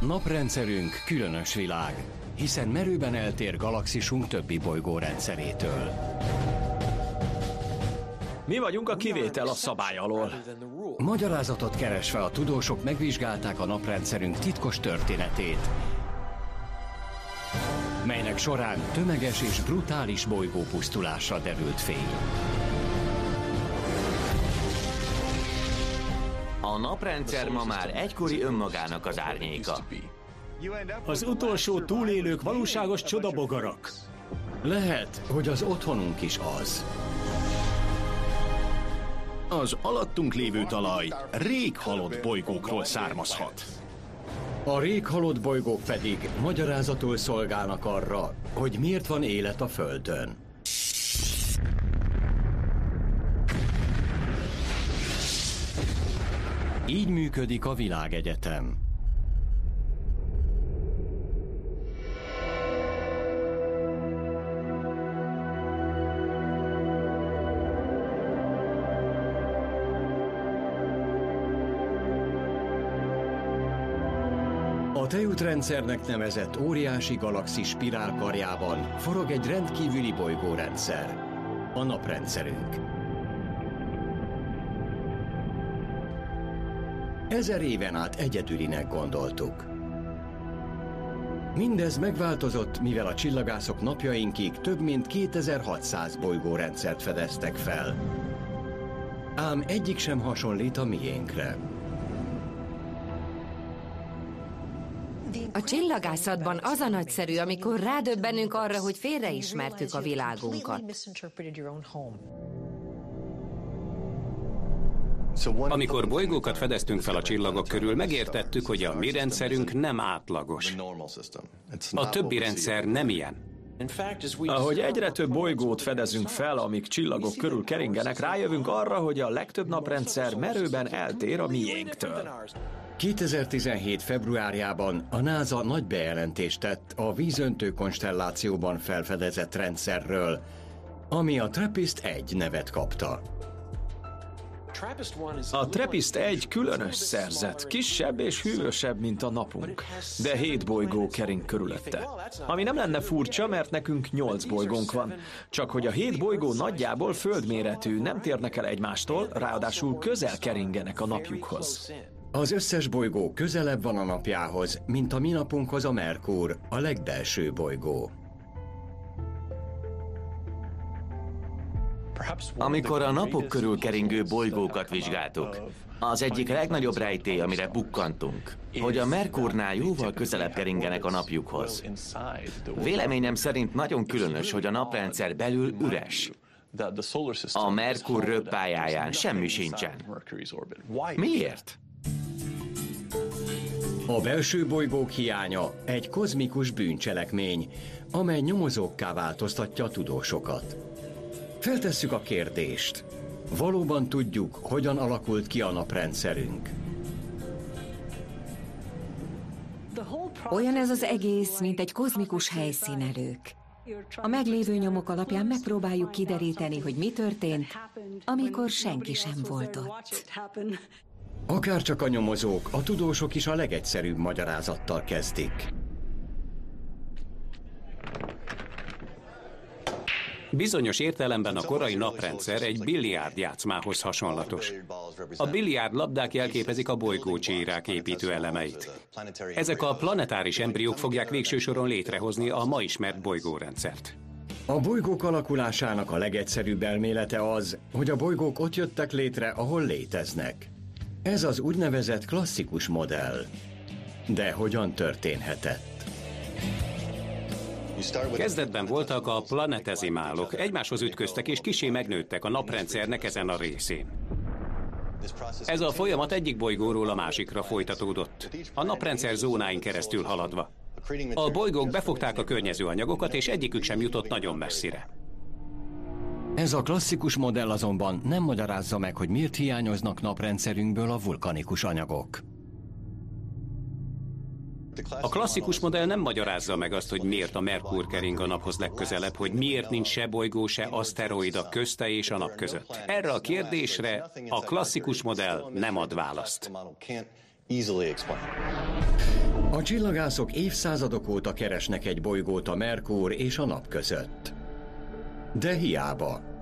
Naprendszerünk különös világ, hiszen merőben eltér galaxisunk többi bolygórendszerétől. Mi vagyunk a kivétel a szabály alól. Magyarázatot keresve a tudósok megvizsgálták a naprendszerünk titkos történetét, melynek során tömeges és brutális bolygópusztulásra derült fény. A naprendszer ma már egykori önmagának az árnyéka. Az utolsó túlélők valóságos csodabogarak. Lehet, hogy az otthonunk is az. Az alattunk lévő talaj rég halott bolygókról származhat. A rég halott bolygók pedig magyarázatul szolgálnak arra, hogy miért van élet a Földön. Így működik a világegyetem. A tejútrendszernek nevezett óriási galaxis spirálkarjában forog egy rendkívüli bolygórendszer, a naprendszerünk. Ezer éven át egyedülinek gondoltuk. Mindez megváltozott, mivel a csillagászok napjainkig több mint 2600 bolygórendszert fedeztek fel. Ám egyik sem hasonlít a miénkre. A csillagászatban az a nagyszerű, amikor rádöbbenünk arra, hogy félreismertük a világunkat. Amikor bolygókat fedeztünk fel a csillagok körül, megértettük, hogy a mi rendszerünk nem átlagos. A többi rendszer nem ilyen. Ahogy egyre több bolygót fedezünk fel, amik csillagok körül keringenek, rájövünk arra, hogy a legtöbb naprendszer merőben eltér a miénktől. 2017. februárjában a NASA nagy bejelentést tett a vízöntő konstellációban felfedezett rendszerről, ami a TRAPPIST-1 nevet kapta. A Trappist egy különös szerzet, kisebb és hűvösebb, mint a napunk, de hét bolygó kering körülötte. Ami nem lenne furcsa, mert nekünk nyolc bolygónk van, csak hogy a hét bolygó nagyjából földméretű, nem térnek el egymástól, ráadásul közel keringenek a napjukhoz. Az összes bolygó közelebb van a napjához, mint a mi napunkhoz a Merkur, a legbelső bolygó. Amikor a napok körül keringő bolygókat vizsgáltuk, az egyik legnagyobb rejtély, amire bukkantunk, hogy a Merkurnál jóval közelebb keringenek a napjukhoz. Véleményem szerint nagyon különös, hogy a naprendszer belül üres. A Merkur röppályáján semmi sincsen. Miért? A belső bolygók hiánya egy kozmikus bűncselekmény, amely nyomozókká változtatja a tudósokat. Feltesszük a kérdést. Valóban tudjuk, hogyan alakult ki a naprendszerünk. Olyan ez az egész, mint egy kozmikus helyszínelők. A meglévő nyomok alapján megpróbáljuk kideríteni, hogy mi történt, amikor senki sem volt ott. Akár csak a nyomozók, a tudósok is a legegyszerűbb magyarázattal kezdik. Bizonyos értelemben a korai naprendszer egy biliárd játszmához hasonlatos. A biliárd labdák jelképezik a bolygócsírák építő elemeit. Ezek a planetáris embriók fogják végső soron létrehozni a ma ismert bolygórendszert. A bolygók alakulásának a legegyszerűbb elmélete az, hogy a bolygók ott jöttek létre, ahol léteznek. Ez az úgynevezett klasszikus modell. De hogyan történhetett? Kezdetben voltak a planetezimálok, egymáshoz ütköztek és kisé megnőttek a naprendszernek ezen a részén. Ez a folyamat egyik bolygóról a másikra folytatódott, a naprendszer zónáin keresztül haladva. A bolygók befogták a környező anyagokat, és egyikük sem jutott nagyon messzire. Ez a klasszikus modell azonban nem magyarázza meg, hogy miért hiányoznak naprendszerünkből a vulkanikus anyagok. A klasszikus modell nem magyarázza meg azt, hogy miért a Merkur kering a naphoz legközelebb, hogy miért nincs se bolygó, se aszteroida közte és a nap között. Erre a kérdésre a klasszikus modell nem ad választ. A csillagászok évszázadok óta keresnek egy bolygót a Merkur és a nap között. De hiába.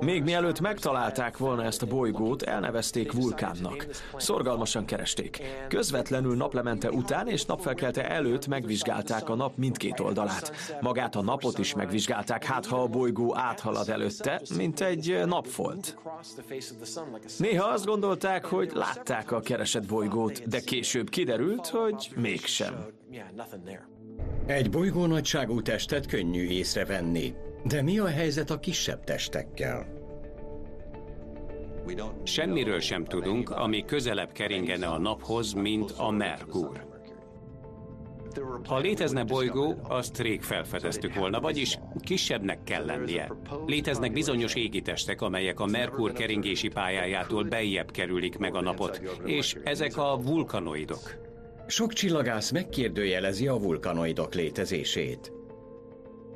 Még mielőtt megtalálták volna ezt a bolygót, elnevezték vulkánnak. Szorgalmasan keresték. Közvetlenül naplemente után és napfelkelte előtt megvizsgálták a nap mindkét oldalát. Magát a napot is megvizsgálták, hát ha a bolygó áthalad előtte, mint egy napfolt. Néha azt gondolták, hogy látták a keresett bolygót, de később kiderült, hogy mégsem. Egy bolygó nagyságú testet könnyű észrevenni, de mi a helyzet a kisebb testekkel? Semmiről sem tudunk, ami közelebb keringene a naphoz, mint a Merkur. Ha létezne bolygó, azt rég felfedeztük volna, vagyis kisebbnek kell lennie. Léteznek bizonyos égitestek, amelyek a Merkur keringési pályájától bejjebb kerülik meg a napot, és ezek a vulkanoidok. Sok csillagász megkérdőjelezi a vulkanoidok létezését.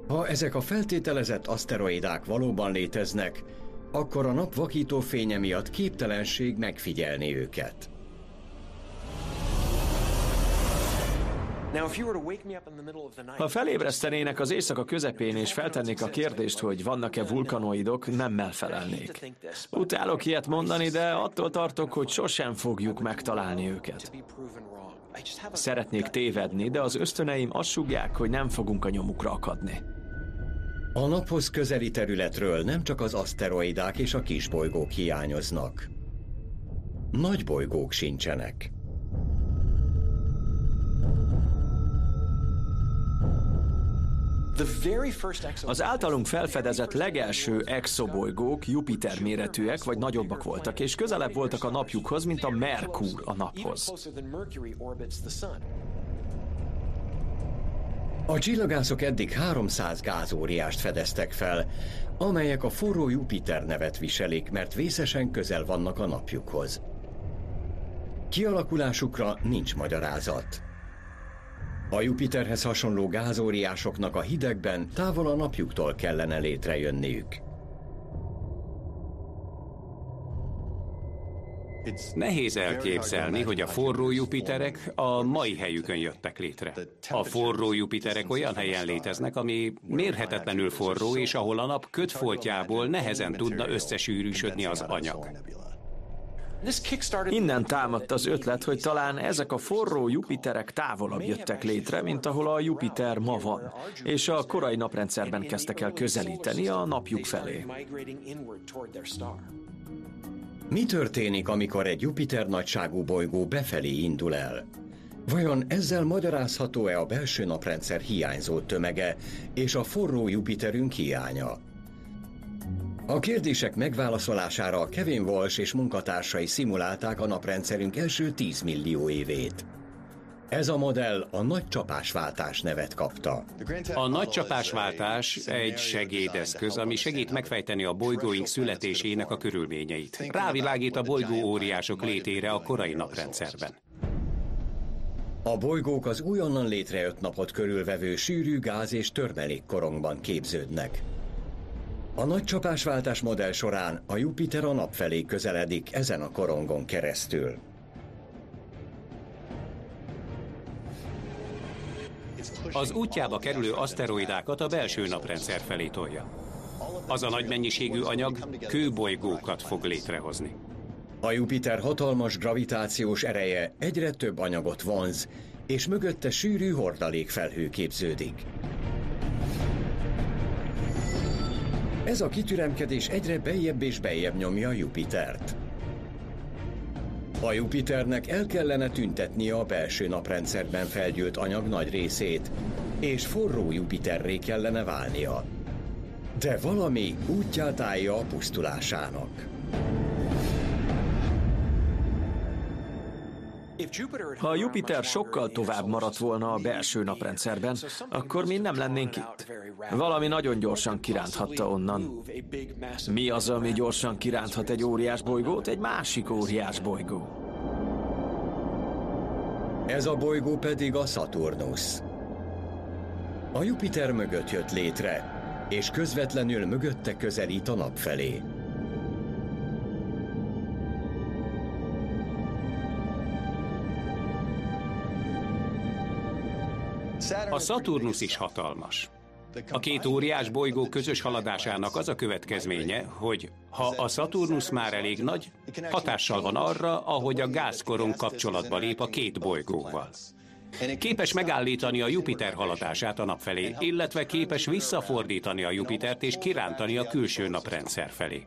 Ha ezek a feltételezett aszteroidák valóban léteznek, akkor a nap vakító fénye miatt képtelenség megfigyelni őket. Ha felébresztenének az éjszaka közepén és feltennék a kérdést, hogy vannak-e vulkanoidok, nem felelnék. Utálok ilyet mondani, de attól tartok, hogy sosem fogjuk megtalálni őket. Szeretnék tévedni, de az ösztöneim azt sugják, hogy nem fogunk a nyomukra akadni. A naphoz közeli területről nem csak az aszteroidák és a kisbolygók hiányoznak. Nagy bolygók sincsenek. Az általunk felfedezett legelső exobolygók Jupiter méretűek vagy nagyobbak voltak, és közelebb voltak a napjukhoz, mint a Merkur a naphoz. A csillagászok eddig 300 gázóriást fedeztek fel, amelyek a forró Jupiter nevet viselik, mert vészesen közel vannak a napjukhoz. Kialakulásukra nincs magyarázat. A Jupiterhez hasonló gázóriásoknak a hidegben távol a napjuktól kellene létrejönniük. Nehéz elképzelni, hogy a forró Jupiterek a mai helyükön jöttek létre. A forró Jupiterek olyan helyen léteznek, ami mérhetetlenül forró, és ahol a nap kötfoltjából nehezen tudna összesűrűsödni az anyag. Innen támadt az ötlet, hogy talán ezek a forró Jupiterek távolabb jöttek létre, mint ahol a Jupiter ma van, és a korai naprendszerben kezdtek el közelíteni a napjuk felé. Mi történik, amikor egy Jupiter nagyságú bolygó befelé indul el? Vajon ezzel magyarázható-e a belső naprendszer hiányzó tömege és a forró Jupiterünk hiánya? A kérdések megválaszolására Kevin Walsh és munkatársai szimulálták a naprendszerünk első 10 millió évét. Ez a modell a nagy csapásváltás nevet kapta. A nagy csapásváltás egy segédeszköz, ami segít megfejteni a bolygóink születésének a körülményeit. Rávilágít a bolygó óriások létére a korai naprendszerben. A bolygók az újonnan létrejött napot körülvevő sűrű gáz és törmelékkorongban képződnek. A nagy csapásváltás modell során a Jupiter a nap felé közeledik ezen a korongon keresztül. Az útjába kerülő aszteroidákat a belső naprendszer felé tolja. Az a nagy mennyiségű anyag kőbolygókat fog létrehozni. A Jupiter hatalmas gravitációs ereje egyre több anyagot vonz, és mögötte sűrű hordalékfelhő képződik. Ez a kitüremkedés egyre bejebb és bejebb nyomja Jupitert. A Jupiternek el kellene tüntetnie a belső naprendszerben felgyűlt anyag nagy részét, és forró Jupiterré kellene válnia. De valami útját állja a pusztulásának. Ha Jupiter sokkal tovább maradt volna a belső naprendszerben, akkor mi nem lennénk itt. Valami nagyon gyorsan kiránthatta onnan. Mi az, ami gyorsan kiránthat egy óriás bolygót? Egy másik óriás bolygó. Ez a bolygó pedig a Saturnus. A Jupiter mögött jött létre, és közvetlenül mögötte közelít a nap felé. A Saturnus is hatalmas. A két óriás bolygó közös haladásának az a következménye, hogy ha a Saturnus már elég nagy, hatással van arra, ahogy a gázkoron kapcsolatba lép a két bolygóval. Képes megállítani a Jupiter haladását a nap felé, illetve képes visszafordítani a Jupitert és kirántani a külső naprendszer felé.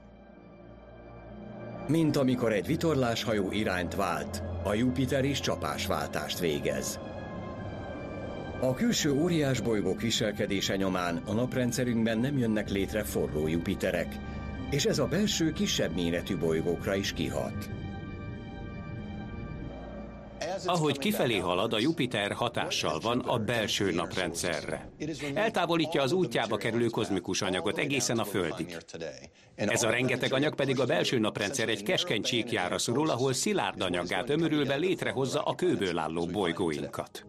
Mint amikor egy vitorláshajó irányt vált, a Jupiter is csapásváltást végez. A külső óriás bolygók viselkedése nyomán a naprendszerünkben nem jönnek létre forró Jupiterek, és ez a belső kisebb méretű bolygókra is kihat. Ahogy kifelé halad, a Jupiter hatással van a belső naprendszerre. Eltávolítja az útjába kerülő kozmikus anyagot egészen a Földig. Ez a rengeteg anyag pedig a belső naprendszer egy keskeny csíkjára szorul, ahol szilárd anyaggá tömörülve létrehozza a kőből álló bolygóinkat.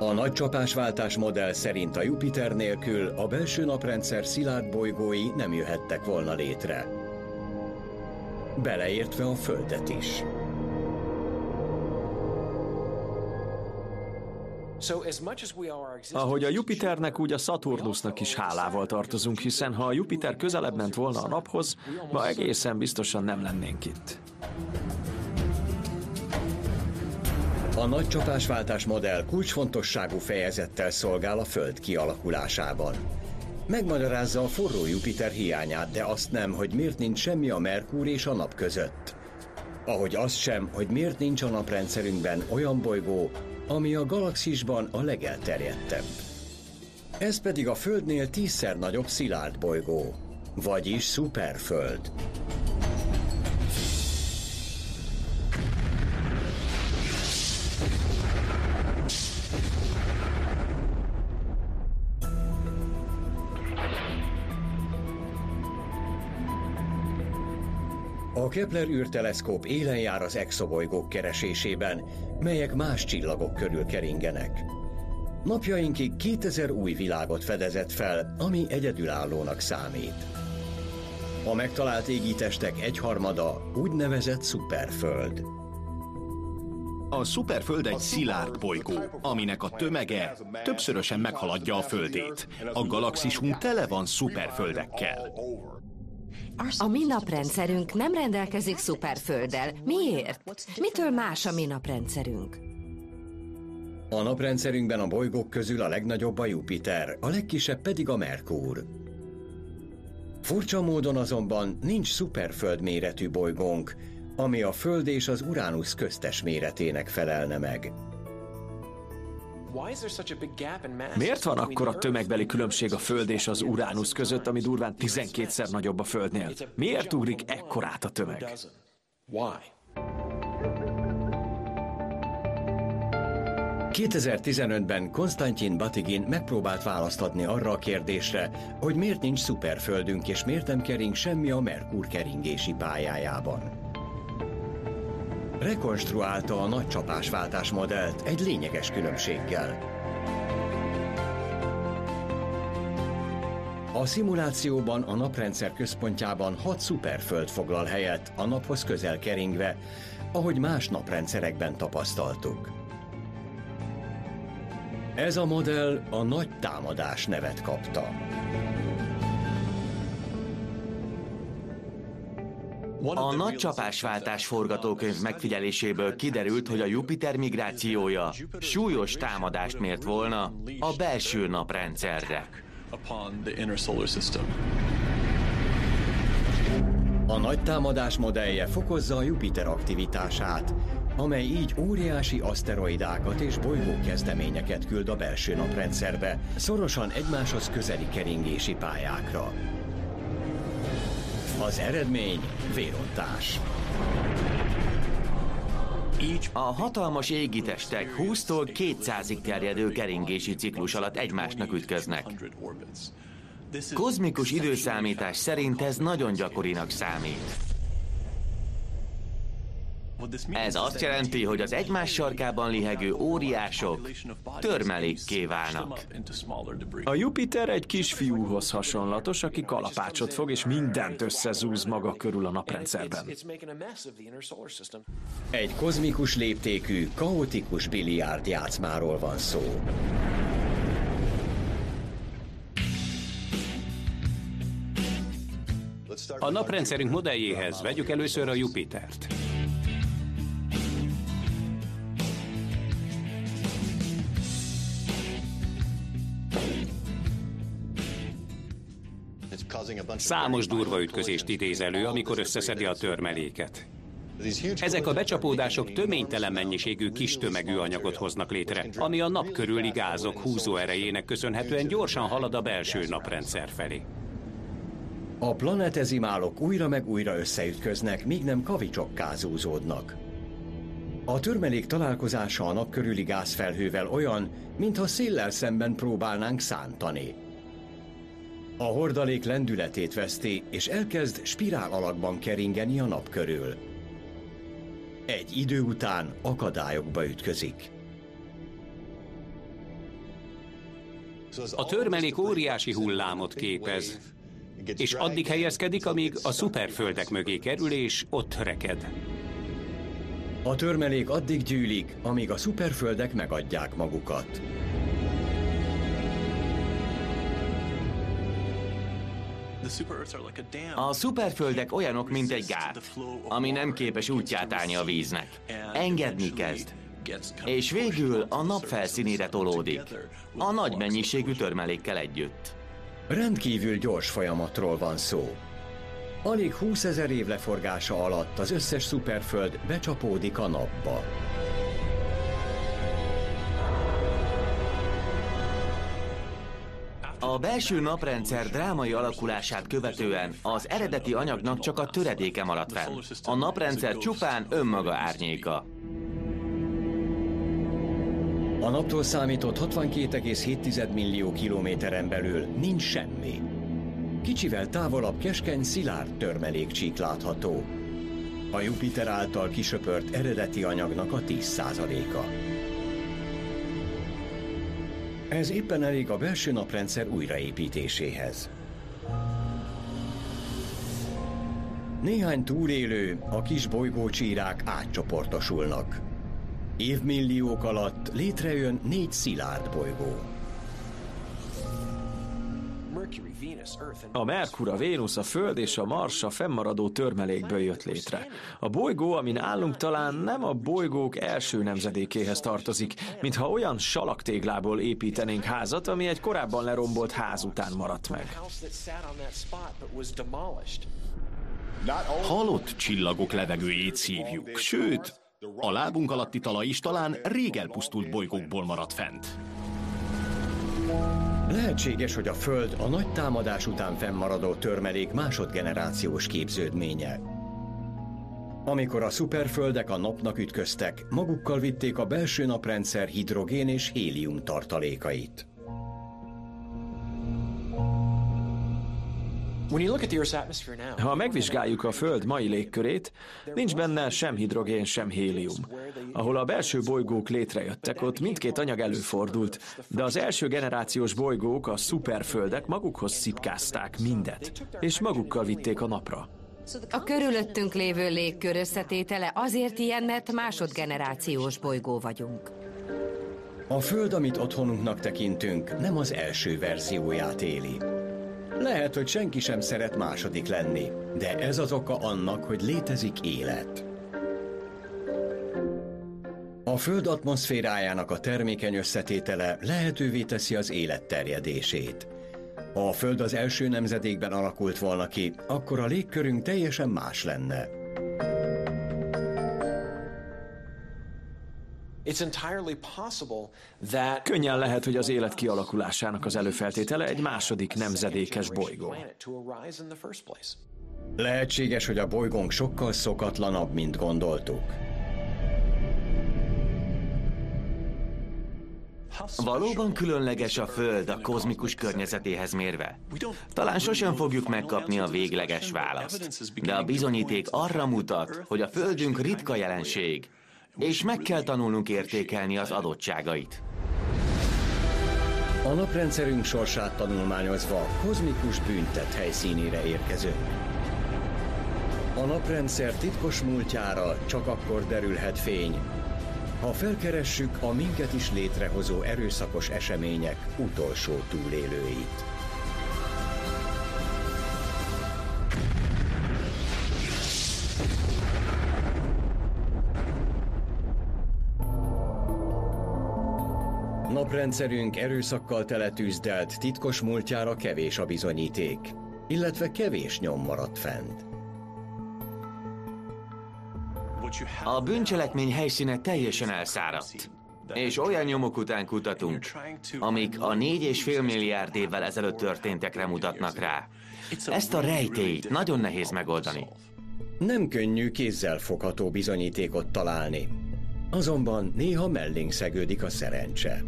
A nagy csapásváltás modell szerint a Jupiter nélkül a belső naprendszer szilárd bolygói nem jöhettek volna létre. Beleértve a Földet is. Ahogy a Jupiternek, úgy a Saturnusnak is hálával tartozunk, hiszen ha a Jupiter közelebb ment volna a naphoz, ma egészen biztosan nem lennénk itt. A nagy csapásváltás modell kulcsfontosságú fejezettel szolgál a Föld kialakulásában. Megmagyarázza a forró Jupiter hiányát, de azt nem, hogy miért nincs semmi a Merkur és a nap között. Ahogy azt sem, hogy miért nincs a naprendszerünkben olyan bolygó, ami a galaxisban a legelterjedtebb. Ez pedig a Földnél tízszer nagyobb szilárd bolygó, vagyis szuperföld. Kepler űrteleszkóp élen jár az exobolygók keresésében, melyek más csillagok körül keringenek. Napjainkig 2000 új világot fedezett fel, ami egyedülállónak számít. A megtalált égitestek egyharmada úgynevezett szuperföld. A szuperföld egy szilárd bolygó, aminek a tömege többszörösen meghaladja a Földét. A galaxisunk tele van szuperföldekkel. A mi naprendszerünk nem rendelkezik szuperfölddel. Miért? Mitől más a mi naprendszerünk? A naprendszerünkben a bolygók közül a legnagyobb a Jupiter, a legkisebb pedig a Merkur. Furcsa módon azonban nincs szuperföld méretű bolygónk, ami a Föld és az Uránusz köztes méretének felelne meg. Miért van akkor a tömegbeli különbség a Föld és az Uránusz között, ami durván 12-szer nagyobb a Földnél? Miért ugrik ekkorát a tömeg? 2015-ben Konstantin Batigin megpróbált választ adni arra a kérdésre, hogy miért nincs szuperföldünk és miért nem kering semmi a Merkur keringési pályájában. Rekonstruálta a nagy csapásváltás modellt egy lényeges különbséggel. A szimulációban a naprendszer központjában hat szuperföld foglal helyet a naphoz közel keringve, ahogy más naprendszerekben tapasztaltuk. Ez a modell a nagy támadás nevet kapta. A nagy csapásváltás forgatókönyv megfigyeléséből kiderült, hogy a Jupiter migrációja súlyos támadást mért volna a belső naprendszerre. A nagy támadás modellje fokozza a Jupiter aktivitását, amely így óriási aszteroidákat és bolygókezdeményeket küld a belső naprendszerbe, szorosan egymáshoz közeli keringési pályákra. Az eredmény vérontás. A hatalmas égitestek 20-tól 200-ig terjedő keringési ciklus alatt egymásnak ütköznek. Kozmikus időszámítás szerint ez nagyon gyakorinak számít. Ez azt jelenti, hogy az egymás sarkában lihegő óriások törmelékké válnak. A Jupiter egy kisfiúhoz hasonlatos, aki kalapácsot fog, és mindent összezúz maga körül a naprendszerben. Egy kozmikus léptékű, kaotikus biliárd játszmáról van szó. A naprendszerünk modelljéhez vegyük először a Jupitert. Számos durva ütközést idéz elő, amikor összeszedi a törmeléket. Ezek a becsapódások töménytelen mennyiségű kis tömegű anyagot hoznak létre, ami a nap körüli gázok húzó erejének köszönhetően gyorsan halad a belső naprendszer felé. A planetezimálok újra meg újra összeütköznek, míg nem kavicsokká zúzódnak. A törmelék találkozása a nap körüli gázfelhővel olyan, mintha széllel szemben próbálnánk szántani. A hordalék lendületét veszti, és elkezd spirál alakban keringeni a nap körül. Egy idő után akadályokba ütközik. A törmelék óriási hullámot képez, és addig helyezkedik, amíg a szuperföldek mögé kerül, és ott reked. A törmelék addig gyűlik, amíg a szuperföldek megadják magukat. A szuperföldek olyanok, mint egy gát, ami nem képes útját állni a víznek. Engedni kezd. És végül a nap felszínére tolódik. A nagy mennyiségű törmelékkel együtt. Rendkívül gyors folyamatról van szó. Alig 20 ezer év leforgása alatt az összes szuperföld becsapódik a napba. A belső naprendszer drámai alakulását követően az eredeti anyagnak csak a töredéke maradt fenn. A naprendszer csupán önmaga árnyéka. A naptól számított 62,7 millió kilométeren belül nincs semmi. Kicsivel távolabb keskeny szilárd törmelékcsík látható. A Jupiter által kisöpört eredeti anyagnak a 10%-a. Ez éppen elég a belső naprendszer újraépítéséhez. Néhány túlélő, a kis bolygócsírák átcsoportosulnak. Évmilliók alatt létrejön négy szilárd bolygó. A Merkur, a Vénusz, a Föld és a Mars a fennmaradó törmelékből jött létre. A bolygó, amin állunk, talán nem a bolygók első nemzedékéhez tartozik, mintha olyan salaktéglából építenénk házat, ami egy korábban lerombolt ház után maradt meg. Halott csillagok levegőjét szívjuk, sőt, a lábunk alatti talaj is talán rég elpusztult bolygókból maradt fent. Lehetséges, hogy a Föld a nagy támadás után fennmaradó törmelék másodgenerációs képződménye. Amikor a szuperföldek a napnak ütköztek, magukkal vitték a belső naprendszer hidrogén és hélium tartalékait. Ha megvizsgáljuk a Föld mai légkörét, nincs benne sem hidrogén, sem hélium. Ahol a belső bolygók létrejöttek, ott mindkét anyag előfordult, de az első generációs bolygók, a szuperföldek magukhoz szitkázták mindet, és magukkal vitték a napra. A körülöttünk lévő légkör összetétele azért ilyen, mert másodgenerációs bolygó vagyunk. A Föld, amit otthonunknak tekintünk, nem az első verzióját éli. Lehet, hogy senki sem szeret második lenni, de ez az oka annak, hogy létezik élet. A Föld atmoszférájának a termékeny összetétele lehetővé teszi az élet terjedését. Ha a Föld az első nemzedékben alakult volna ki, akkor a légkörünk teljesen más lenne. Könnyen lehet, hogy az élet kialakulásának az előfeltétele egy második nemzedékes bolygó. Lehetséges, hogy a bolygónk sokkal szokatlanabb, mint gondoltuk. Valóban különleges a Föld a kozmikus környezetéhez mérve? Talán sosem fogjuk megkapni a végleges választ, de a bizonyíték arra mutat, hogy a Földünk ritka jelenség, és meg kell tanulnunk értékelni az adottságait. A naprendszerünk sorsát tanulmányozva kozmikus büntet helyszínére érkezünk. A naprendszer titkos múltjára csak akkor derülhet fény, ha felkeressük a minket is létrehozó erőszakos események utolsó túlélőit. Naprendszerünk erőszakkal teletűzdelt titkos múltjára kevés a bizonyíték, illetve kevés nyom maradt fent. A bűncselekmény helyszíne teljesen elszáradt. És olyan nyomok után kutatunk, amik a négy és fél milliárd évvel ezelőtt történtekre mutatnak rá. Ezt a rejtélyt nagyon nehéz megoldani. Nem könnyű kézzel fogható bizonyítékot találni. Azonban néha mellénk szegődik a szerencse.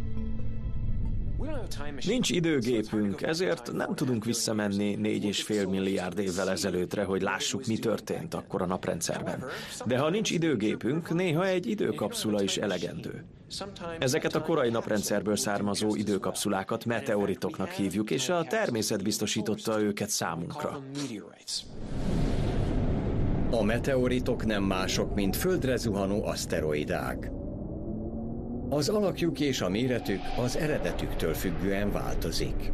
Nincs időgépünk, ezért nem tudunk visszamenni négy és fél milliárd évvel ezelőttre, hogy lássuk, mi történt akkor a naprendszerben. De ha nincs időgépünk, néha egy időkapszula is elegendő. Ezeket a korai naprendszerből származó időkapszulákat meteoritoknak hívjuk, és a természet biztosította őket számunkra. A meteoritok nem mások, mint földre zuhanó aszteroidák. Az alakjuk és a méretük az eredetüktől függően változik.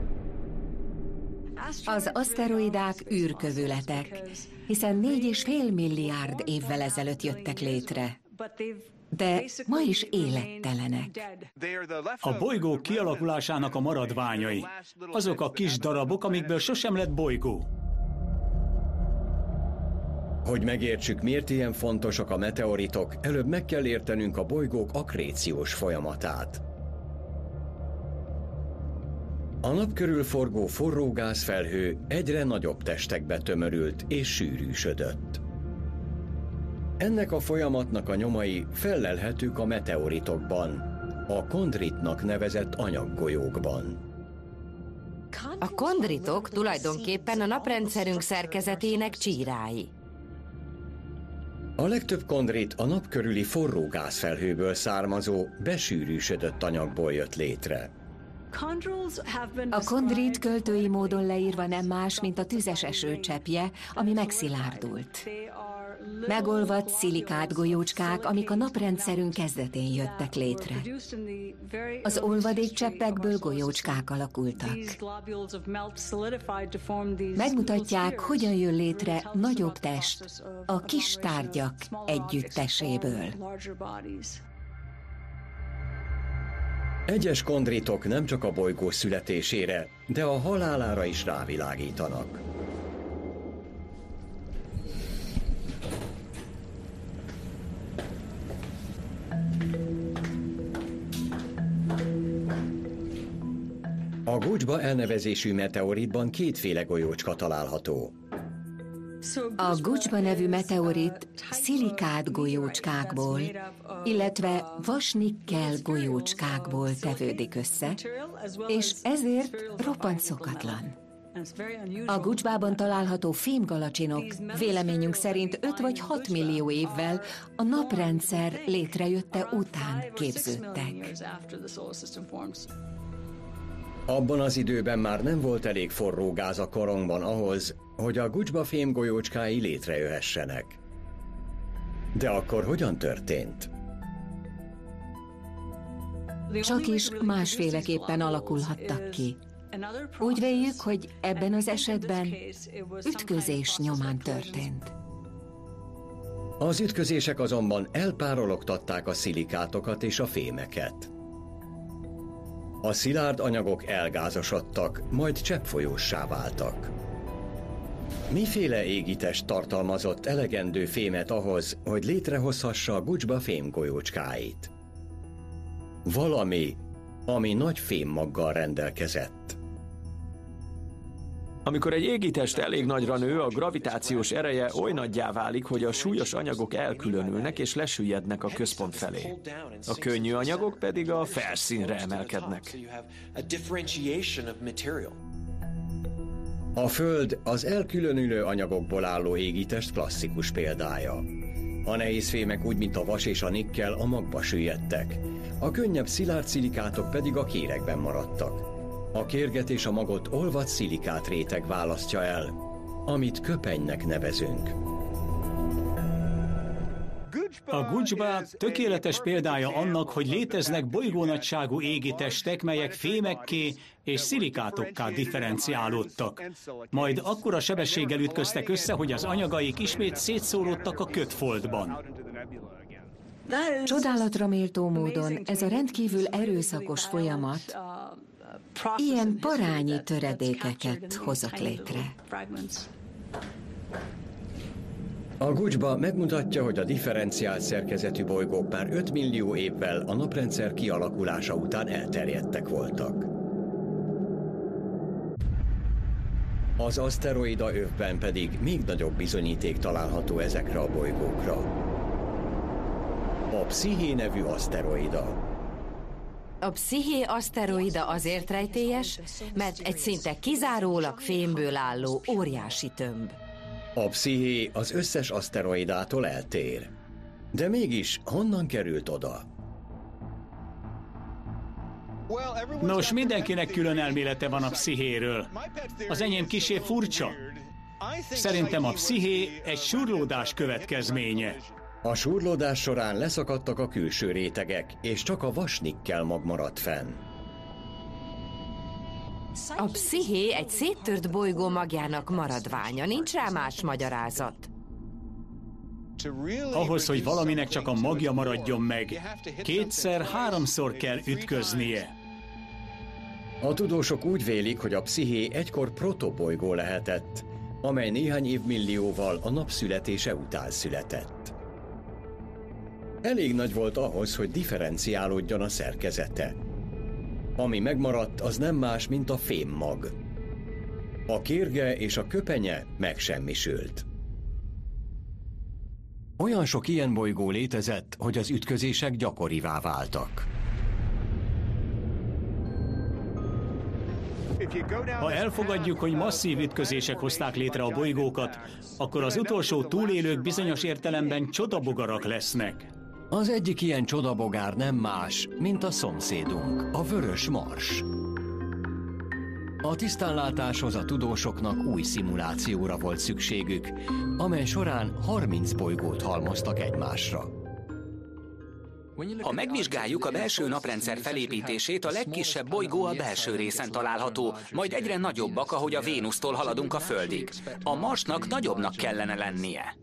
Az aszteroidák űrkövületek, hiszen négy és fél milliárd évvel ezelőtt jöttek létre. De ma is élettelenek. A bolygók kialakulásának a maradványai. Azok a kis darabok, amikből sosem lett bolygó. Hogy megértsük, miért ilyen fontosak a meteoritok, előbb meg kell értenünk a bolygók akréciós folyamatát. A nap körül forgó forró gázfelhő egyre nagyobb testekbe tömörült és sűrűsödött. Ennek a folyamatnak a nyomai fellelhetők a meteoritokban, a kondritnak nevezett anyaggolyókban. A kondritok tulajdonképpen a naprendszerünk szerkezetének csírái. A legtöbb kondrit a nap körüli forró gázfelhőből származó, besűrűsödött anyagból jött létre. A kondrit költői módon leírva nem más, mint a tüzes esőcsepje, ami megszilárdult. Megolvadt szilikát golyócskák, amik a naprendszerünk kezdetén jöttek létre. Az olvadékcseppekből golyócskák alakultak. Megmutatják, hogyan jön létre nagyobb test a kis tárgyak együtteséből. Egyes kondritok nem csak a bolygó születésére, de a halálára is rávilágítanak. A Gucsba elnevezésű meteoritban kétféle golyócska található. A Gucsba nevű meteorit szilikát golyócskákból, illetve vasnikkel golyócskákból tevődik össze, és ezért roppant szokatlan. A Gucsbában található fémgalacsinok véleményünk szerint 5 vagy 6 millió évvel a naprendszer létrejötte után képződtek. Abban az időben már nem volt elég forró gáz a korongban ahhoz, hogy a gucsba fémgolyócskái létrejöhessenek. De akkor hogyan történt? Csak is másféleképpen alakulhattak ki. Úgy véljük, hogy ebben az esetben ütközés nyomán történt. Az ütközések azonban elpárologtatták a szilikátokat és a fémeket. A szilárd anyagok elgázosodtak, majd cseppfolyóssá váltak. Miféle égitest tartalmazott elegendő fémet ahhoz, hogy létrehozhassa a gucsba fémgolyócskáit? Valami, ami nagy fémmaggal rendelkezett. Amikor egy égitest elég nagyra nő, a gravitációs ereje oly nagyjá válik, hogy a súlyos anyagok elkülönülnek és lesüllyednek a központ felé. A könnyű anyagok pedig a felszínre emelkednek. A Föld az elkülönülő anyagokból álló égitest klasszikus példája. A nehéz fémek úgy, mint a vas és a nikkel a magba süllyedtek. A könnyebb szilárd szilikátok pedig a kérekben maradtak. A kérget és a magot olvad szilikát réteg választja el, amit köpenynek nevezünk. A gucsba tökéletes példája annak, hogy léteznek bolygónagyságú égitestek, melyek fémekké és szilikátokká differenciálódtak. Majd akkora sebességgel ütköztek össze, hogy az anyagaik ismét szétszóródtak a kötfoltban. Csodálatra méltó módon ez a rendkívül erőszakos folyamat ilyen parányi töredékeket hozott létre. A gucsba megmutatja, hogy a differenciált szerkezetű bolygók már 5 millió évvel a naprendszer kialakulása után elterjedtek voltak. Az aszteroida övben pedig még nagyobb bizonyíték található ezekre a bolygókra. A Psziché nevű aszteroida. A Psziché aszteroida azért rejtélyes, mert egy szinte kizárólag fémből álló óriási tömb. A psziché az összes aszteroidától eltér. De mégis honnan került oda? Nos, mindenkinek külön elmélete van a pszichéről. Az enyém kisé furcsa. Szerintem a psziché egy surlódás következménye. A surlódás során leszakadtak a külső rétegek, és csak a vasnikkel mag maradt fenn. A psziché egy széttört bolygó magjának maradványa, nincs rá más magyarázat. Ahhoz, hogy valaminek csak a magja maradjon meg, kétszer-háromszor kell ütköznie. A tudósok úgy vélik, hogy a psziché egykor protobolygó lehetett, amely néhány évmillióval a nap születése után született. Elég nagy volt ahhoz, hogy differenciálódjon a szerkezete. Ami megmaradt, az nem más, mint a fémmag. A kérge és a köpenye megsemmisült. Olyan sok ilyen bolygó létezett, hogy az ütközések gyakorivá váltak. Ha elfogadjuk, hogy masszív ütközések hozták létre a bolygókat, akkor az utolsó túlélők bizonyos értelemben csodabogarak lesznek. Az egyik ilyen csodabogár nem más, mint a szomszédunk, a Vörös Mars. A tisztánlátáshoz a tudósoknak új szimulációra volt szükségük, amely során 30 bolygót halmoztak egymásra. Ha megvizsgáljuk a belső naprendszer felépítését, a legkisebb bolygó a belső részen található, majd egyre nagyobbak, ahogy a Vénusztól haladunk a Földig. A Marsnak nagyobbnak kellene lennie.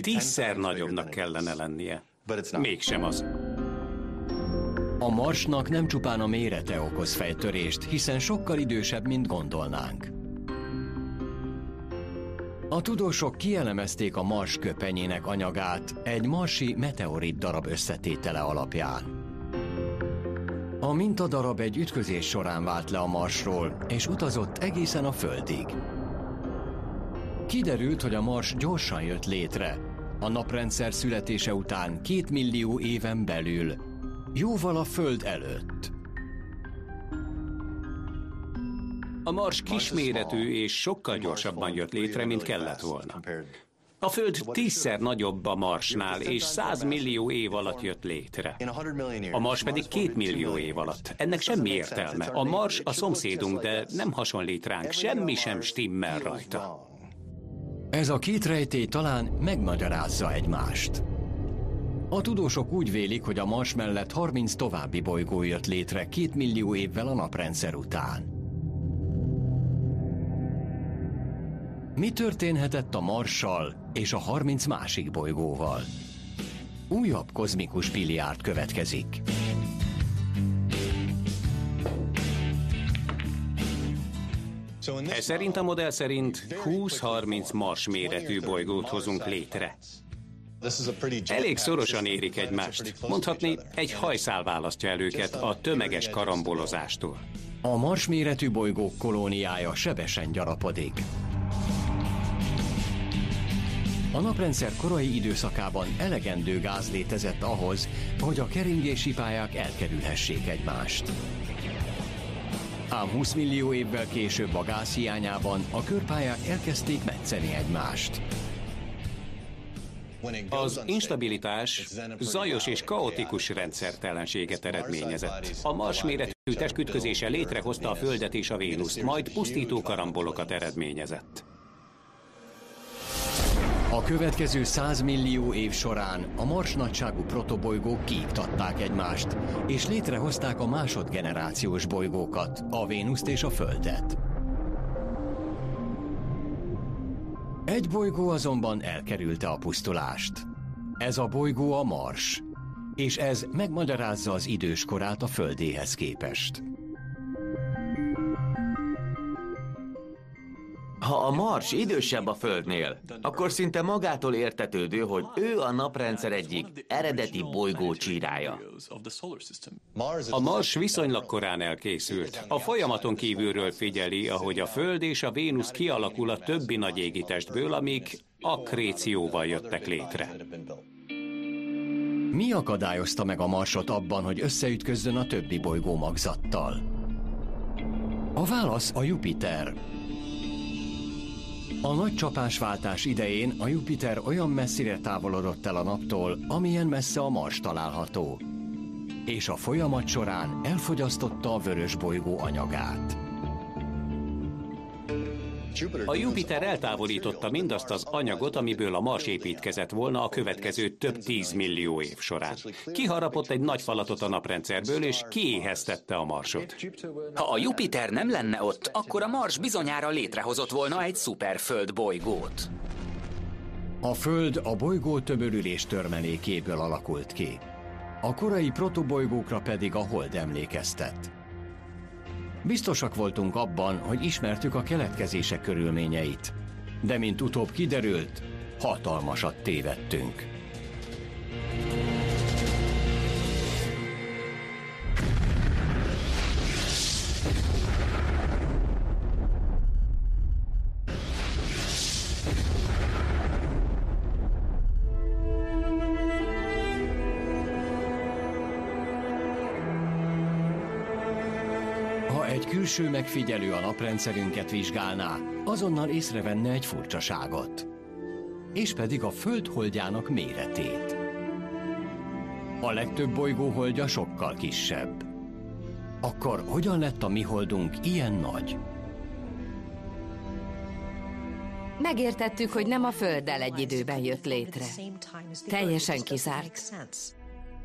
Tízszer nagyobbnak kellene lennie. Mégsem az. A Marsnak nem csupán a mérete okoz fejtörést, hiszen sokkal idősebb, mint gondolnánk. A tudósok kielemezték a Mars köpenyének anyagát egy marsi meteorit darab összetétele alapján. A mintadarab egy ütközés során vált le a Marsról, és utazott egészen a Földig. Kiderült, hogy a Mars gyorsan jött létre, a naprendszer születése után két millió éven belül, jóval a Föld előtt. A Mars kisméretű és sokkal gyorsabban jött létre, mint kellett volna. A Föld tízszer nagyobb a Marsnál, és 100 millió év alatt jött létre. A Mars pedig két millió év alatt. Ennek semmi értelme. A Mars a szomszédunk, de nem hasonlít ránk, semmi sem stimmel rajta. Ez a két rejtély talán megmagyarázza egymást. A tudósok úgy vélik, hogy a Mars mellett 30 további bolygó jött létre két millió évvel a naprendszer után. Mi történhetett a Marssal és a 30 másik bolygóval? Újabb kozmikus biliárd következik. Ez szerint a modell szerint 20-30 Mars méretű bolygót hozunk létre. Elég szorosan érik egymást. Mondhatni, egy hajszál választja el őket a tömeges karambolozástól. A marsméretű bolygók kolóniája sebesen gyarapodik. A naprendszer korai időszakában elegendő gáz létezett ahhoz, hogy a keringési pályák elkerülhessék egymást. Ám 20 millió évvel később a gáz hiányában a körpályák elkezdték metszeni egymást. Az instabilitás zajos és kaotikus rendszertelenséget eredményezett. A Mars méretű testütközése létrehozta a Földet és a Vénuszt, majd pusztító karambolokat eredményezett. A következő 100 millió év során a Mars nagyságú protobolygók kiiktatták egymást, és létrehozták a másodgenerációs bolygókat, a Vénuszt és a Földet. Egy bolygó azonban elkerülte a pusztulást. Ez a bolygó a Mars, és ez megmagyarázza az időskorát a Földéhez képest. Ha a Mars idősebb a Földnél, akkor szinte magától értetődő, hogy ő a naprendszer egyik eredeti bolygó csírája. A Mars viszonylag korán elkészült. A folyamaton kívülről figyeli, ahogy a Föld és a Vénusz kialakul a többi nagy égitestből, amik akrécióval jöttek létre. Mi akadályozta meg a Marsot abban, hogy összeütközzön a többi bolygó magzattal? A válasz a Jupiter, a nagy csapásváltás idején a Jupiter olyan messzire távolodott el a naptól, amilyen messze a Mars található, és a folyamat során elfogyasztotta a vörös bolygó anyagát. A Jupiter eltávolította mindazt az anyagot, amiből a Mars építkezett volna a következő több tízmillió év során. Kiharapott egy nagy falatot a naprendszerből, és kiéheztette a Marsot. Ha a Jupiter nem lenne ott, akkor a Mars bizonyára létrehozott volna egy szuperföld bolygót. A Föld a bolygó tömörülés törmelékéből alakult ki. A korai protobolygókra pedig a Hold emlékeztet. Biztosak voltunk abban, hogy ismertük a keletkezése körülményeit. De mint utóbb kiderült, hatalmasat tévedtünk. Külső megfigyelő a naprendszerünket vizsgálná, azonnal észrevenne egy furcsaságot. És pedig a Föld holdjának méretét. A legtöbb bolygó holdja sokkal kisebb. Akkor hogyan lett a mi holdunk ilyen nagy? Megértettük, hogy nem a Földdel egy időben jött létre. Teljesen kizárt.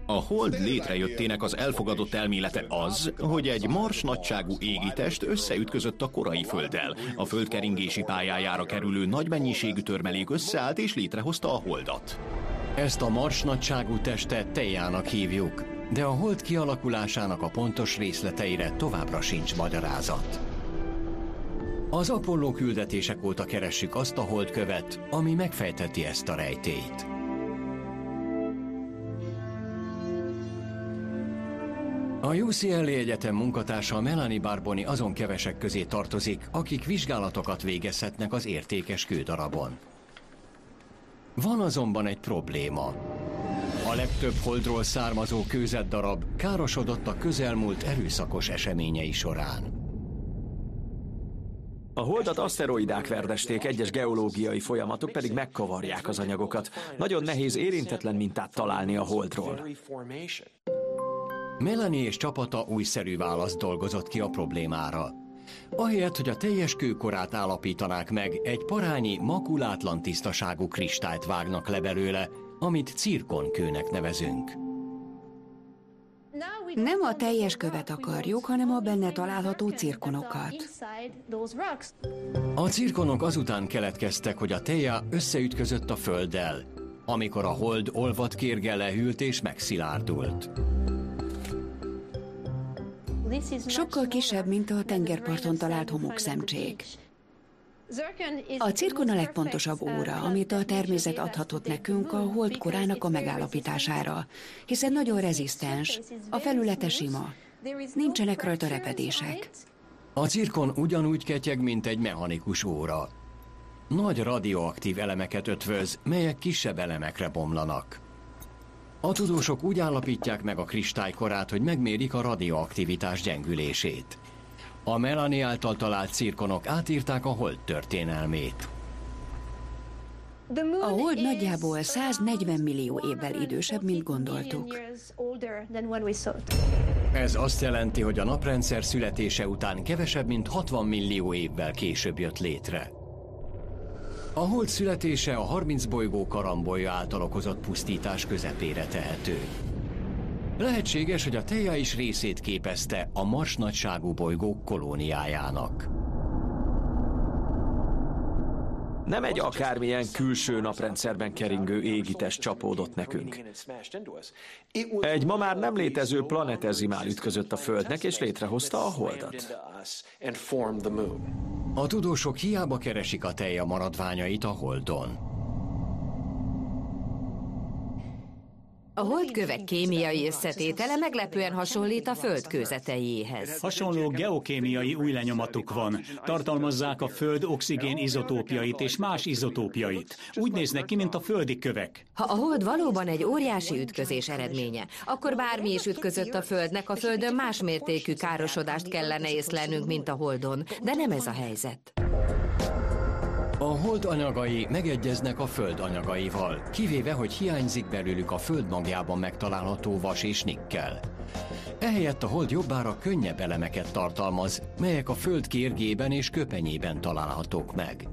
A hold létrejöttének az elfogadott elmélete az, hogy egy mars nagyságú égitest összeütközött a korai földdel. A föld keringési pályájára kerülő nagy mennyiségű törmelék összeállt és létrehozta a holdat. Ezt a mars nagyságú testet tejának hívjuk, de a hold kialakulásának a pontos részleteire továbbra sincs magyarázat. Az Apollo küldetések óta keressük azt a holdkövet, ami megfejteti ezt a rejtélyt. A UCLA Egyetem munkatársa Melanie Barboni azon kevesek közé tartozik, akik vizsgálatokat végezhetnek az értékes kődarabon. Van azonban egy probléma. A legtöbb holdról származó kőzetdarab károsodott a közelmúlt erőszakos eseményei során. A holdat aszteroidák verdesték, egyes geológiai folyamatok pedig megkavarják az anyagokat. Nagyon nehéz érintetlen mintát találni a holdról. Melanie és csapata újszerű választ dolgozott ki a problémára. Ahelyett, hogy a teljes kőkorát állapítanák meg, egy parányi, makulátlan tisztaságú kristályt vágnak le belőle, amit cirkonkőnek nevezünk. Nem a teljes követ akarjuk, hanem a benne található cirkonokat. A cirkonok azután keletkeztek, hogy a teja összeütközött a földdel, amikor a hold olvat kérge lehűlt és megszilárdult. Sokkal kisebb, mint a tengerparton talált homokszemcsék. A cirkon a legpontosabb óra, amit a természet adhatott nekünk a hold korának a megállapítására, hiszen nagyon rezisztens, a felülete sima, nincsenek rajta repedések. A cirkon ugyanúgy ketyeg, mint egy mechanikus óra. Nagy radioaktív elemeket ötvöz, melyek kisebb elemekre bomlanak. A tudósok úgy állapítják meg a kristálykorát, hogy megmérik a radioaktivitás gyengülését. A Melanie által talált cirkonok átírták a hold történelmét. A hold nagyjából 140 millió évvel idősebb, mint gondoltuk. Ez azt jelenti, hogy a naprendszer születése után kevesebb, mint 60 millió évvel később jött létre. A hold születése a 30 bolygó karambolja által okozott pusztítás közepére tehető. Lehetséges, hogy a teja is részét képezte a Mars nagyságú bolygók kolóniájának. Nem egy akármilyen külső naprendszerben keringő égitest csapódott nekünk. Egy ma már nem létező planetezimál ütközött a Földnek, és létrehozta a Holdat. A tudósok hiába keresik a teja maradványait a Holdon. A holdkövek kémiai összetétele meglepően hasonlít a föld kőzeteiéhez. Hasonló geokémiai új lenyomatuk van. Tartalmazzák a föld oxigén izotópjait és más izotópjait. Úgy néznek ki, mint a földi kövek. Ha a hold valóban egy óriási ütközés eredménye, akkor bármi is ütközött a földnek, a földön más mértékű károsodást kellene észlelnünk, mint a holdon. De nem ez a helyzet. Hold anyagai megegyeznek a föld anyagaival, kivéve, hogy hiányzik belőlük a föld magjában megtalálható vas és nikkel. Ehelyett a hold jobbára könnyebb elemeket tartalmaz, melyek a föld kérgében és köpenyében találhatók meg.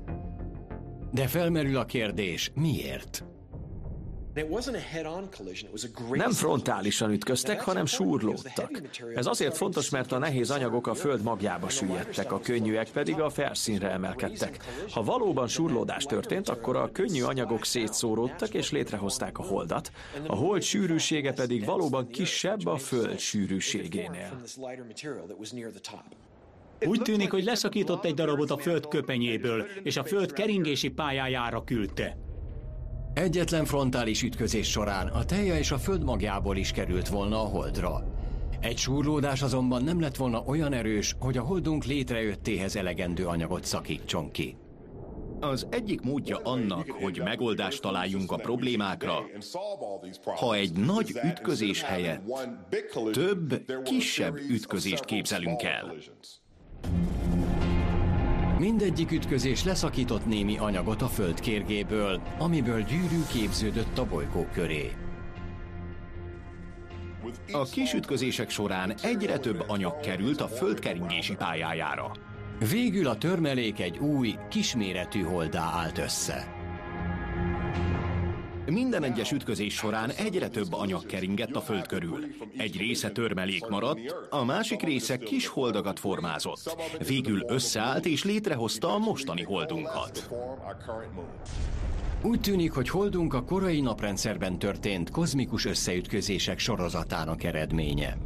De felmerül a kérdés, miért? Nem frontálisan ütköztek, hanem súrlódtak. Ez azért fontos, mert a nehéz anyagok a föld magjába süllyedtek, a könnyűek pedig a felszínre emelkedtek. Ha valóban súrlódás történt, akkor a könnyű anyagok szétszóródtak és létrehozták a holdat, a hold sűrűsége pedig valóban kisebb a föld sűrűségénél. Úgy tűnik, hogy leszakított egy darabot a föld köpenyéből, és a föld keringési pályájára küldte. Egyetlen frontális ütközés során a teja és a föld magjából is került volna a holdra. Egy súrlódás azonban nem lett volna olyan erős, hogy a holdunk létrejöttéhez elegendő anyagot szakítson ki. Az egyik módja annak, hogy megoldást találjunk a problémákra, ha egy nagy ütközés helyett több, kisebb ütközést képzelünk el. Mindegyik ütközés leszakított némi anyagot a föld kérgéből, amiből gyűrű képződött a bolygó köré. A kis ütközések során egyre több anyag került a föld keringési pályájára. Végül a törmelék egy új, kisméretű holdá állt össze. Minden egyes ütközés során egyre több anyag keringett a föld körül. Egy része törmelék maradt, a másik része kis holdagat formázott. Végül összeállt és létrehozta a mostani holdunkat. Úgy tűnik, hogy holdunk a korai naprendszerben történt kozmikus összeütközések sorozatának eredménye.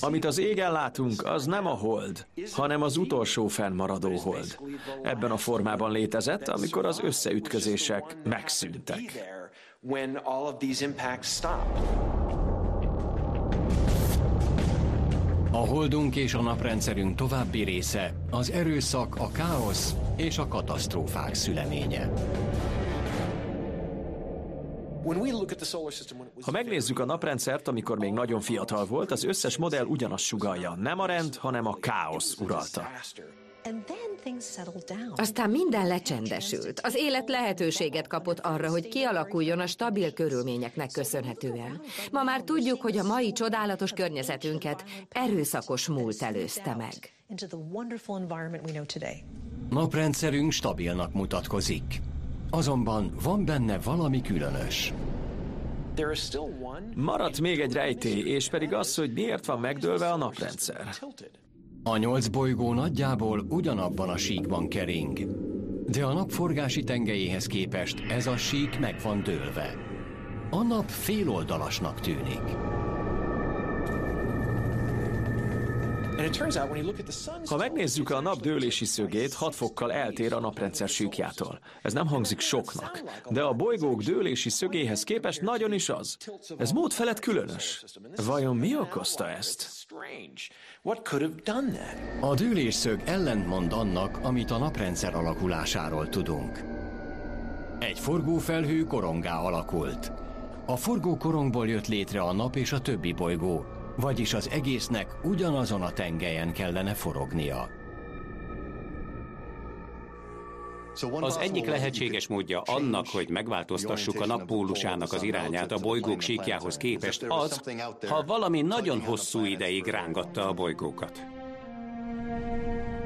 Amit az égen látunk, az nem a hold, hanem az utolsó fennmaradó hold. Ebben a formában létezett, amikor az összeütközések megszűntek. A holdunk és a naprendszerünk további része az erőszak, a káosz és a katasztrófák szüleménye. Ha megnézzük a naprendszert, amikor még nagyon fiatal volt, az összes modell ugyanazt sugalja. Nem a rend, hanem a káosz uralta. Aztán minden lecsendesült. Az élet lehetőséget kapott arra, hogy kialakuljon a stabil körülményeknek köszönhetően. Ma már tudjuk, hogy a mai csodálatos környezetünket erőszakos múlt előzte meg. Naprendszerünk stabilnak mutatkozik. Azonban van benne valami különös. Maradt még egy rejtély, és pedig az, hogy miért van megdőlve a naprendszer. A nyolc bolygó nagyjából ugyanabban a síkban kering. De a nap forgási tengelyéhez képest ez a sík meg van dőlve. A nap féloldalasnak tűnik. Ha megnézzük a nap dőlési szögét, 6 fokkal eltér a naprendszer síkjától. Ez nem hangzik soknak, de a bolygók dőlési szögéhez képest nagyon is az. Ez mód felett különös. Vajon mi okozta ezt? A dőlésszög ellentmond annak, amit a naprendszer alakulásáról tudunk. Egy forgófelhő korongá alakult. A forgó korongból jött létre a nap és a többi bolygó, vagyis az egésznek ugyanazon a tengelyen kellene forognia. Az egyik lehetséges módja annak, hogy megváltoztassuk a nappólusának az irányát a bolygók síkjához képest az, ha valami nagyon hosszú ideig rángatta a bolygókat.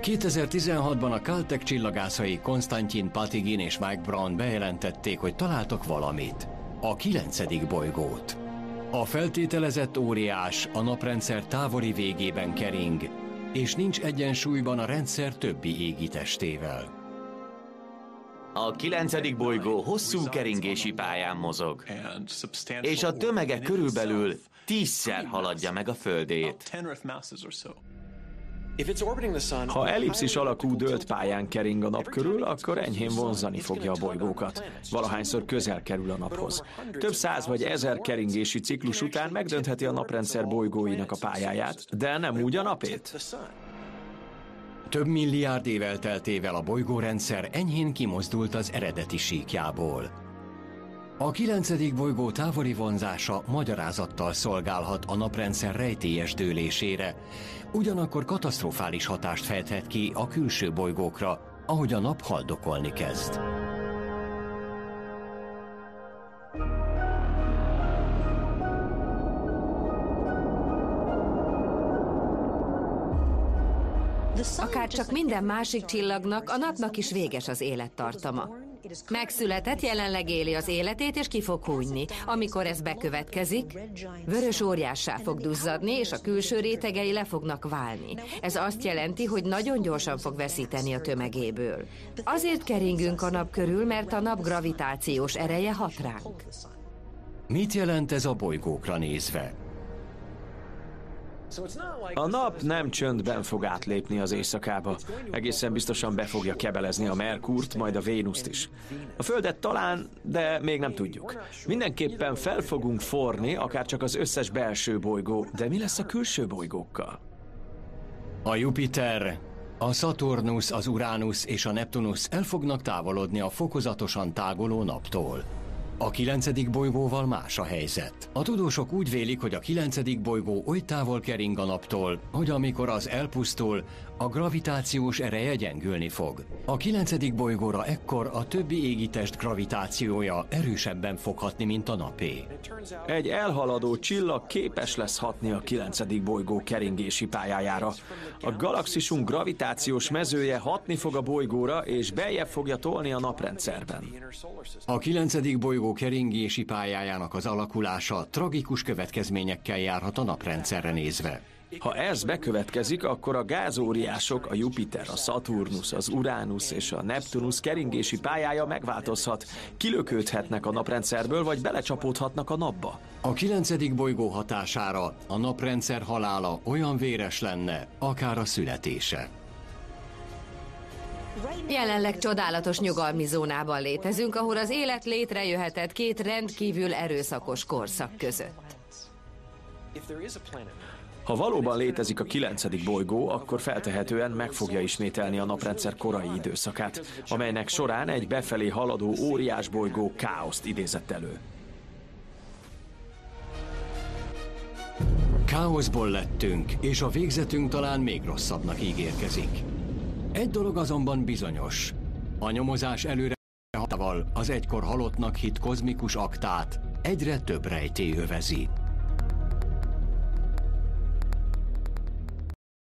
2016-ban a Caltech csillagászai Konstantin Patigin és Mike Brown bejelentették, hogy találtak valamit, a kilencedik bolygót. A feltételezett óriás a naprendszer távoli végében kering, és nincs egyensúlyban a rendszer többi égitestével. A kilencedik bolygó hosszú keringési pályán mozog, és a tömege körülbelül tízszer haladja meg a Földét. Ha ellipszis alakú dölt pályán kering a nap körül, akkor enyhén vonzani fogja a bolygókat, valahányszor közel kerül a naphoz. Több száz vagy ezer keringési ciklus után megdöntheti a naprendszer bolygóinak a pályáját, de nem úgy a napét. Több milliárd év elteltével a bolygórendszer enyhén kimozdult az eredeti síkjából. A kilencedik bolygó távoli vonzása magyarázattal szolgálhat a naprendszer rejtélyes dőlésére, ugyanakkor katasztrofális hatást fejthet ki a külső bolygókra, ahogy a nap haldokolni kezd. Akár csak minden másik csillagnak, a napnak is véges az élettartama. Megszületett, jelenleg éli az életét, és ki fog hújni. Amikor ez bekövetkezik, vörös óriássá fog duzzadni, és a külső rétegei le fognak válni. Ez azt jelenti, hogy nagyon gyorsan fog veszíteni a tömegéből. Azért keringünk a nap körül, mert a nap gravitációs ereje hat ránk. Mit jelent ez a bolygókra nézve? A nap nem csöndben fog átlépni az éjszakába. Egészen biztosan be fogja kebelezni a Merkurt, majd a Vénuszt is. A Földet talán, de még nem tudjuk. Mindenképpen fel fogunk forni, akár csak az összes belső bolygó, de mi lesz a külső bolygókkal? A Jupiter, a Saturnus, az Uranus és a Neptunus el fognak távolodni a fokozatosan táguló naptól. A kilencedik bolygóval más a helyzet. A tudósok úgy vélik, hogy a kilencedik bolygó oly távol kering a naptól, hogy amikor az elpusztul, a gravitációs ereje gyengülni fog. A kilencedik bolygóra ekkor a többi égitest gravitációja erősebben fog hatni, mint a napé. Egy elhaladó csillag képes lesz hatni a kilencedik bolygó keringési pályájára. A galaxisunk gravitációs mezője hatni fog a bolygóra, és beljebb fogja tolni a naprendszerben. A kilencedik bolygó keringési pályájának az alakulása tragikus következményekkel járhat a naprendszerre nézve. Ha ez bekövetkezik, akkor a gázóriások, a Jupiter, a Saturnus, az Uranus és a Neptunus keringési pályája megváltozhat, kilöködhetnek a naprendszerből, vagy belecsapódhatnak a napba. A kilencedik bolygó hatására a naprendszer halála olyan véres lenne, akár a születése. Jelenleg csodálatos nyugalmi zónában létezünk, ahol az élet létrejöhetett két rendkívül erőszakos korszak között. Ha valóban létezik a kilencedik bolygó, akkor feltehetően meg fogja ismételni a naprendszer korai időszakát, amelynek során egy befelé haladó óriás bolygó káoszt idézett elő. Káoszból lettünk, és a végzetünk talán még rosszabbnak ígérkezik. Egy dolog azonban bizonyos. A nyomozás előre hatával az egykor halottnak hit kozmikus aktát egyre több rejtély övezi.